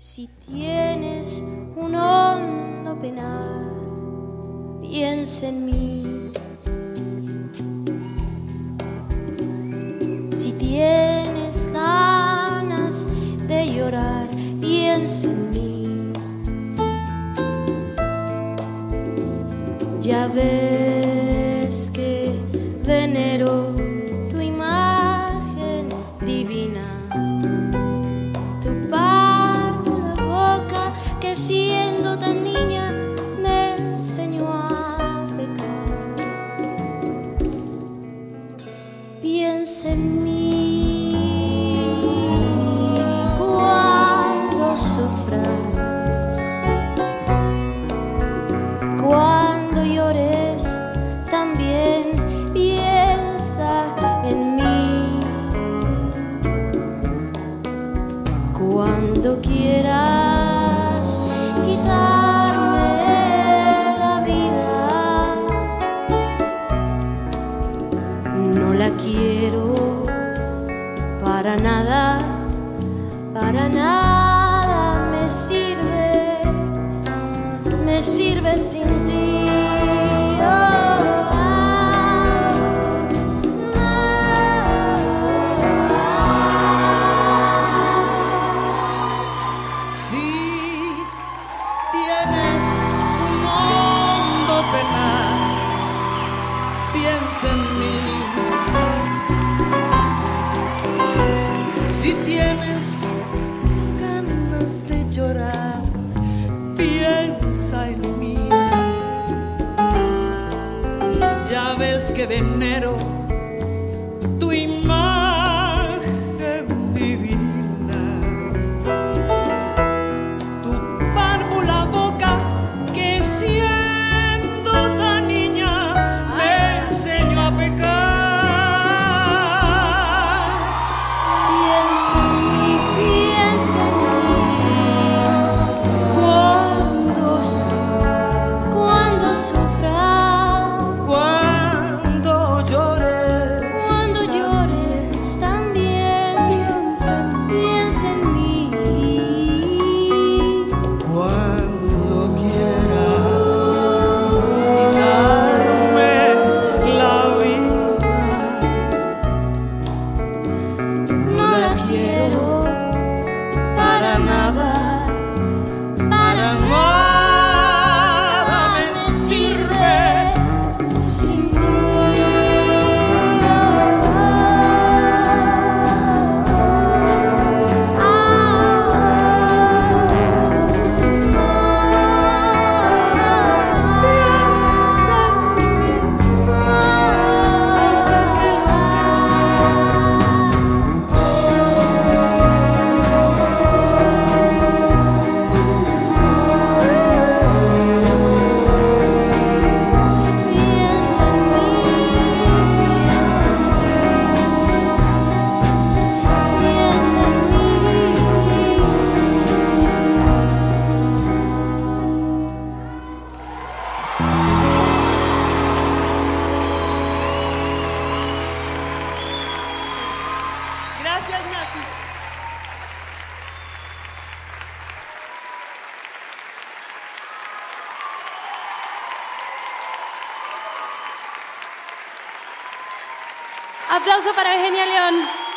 Si tienes un hondo penar, piensa en mí. Si tienes ganas de llorar, piensa en mí. Ya ves quieras quitarme la vida, no la quiero para nada, para nada me sirve, me sirve sin ti. Piensa en mí. Si tienes ganas de llorar, piensa en mí. Ya ves que tu quiero para nada, Aplauso para Eugenia León.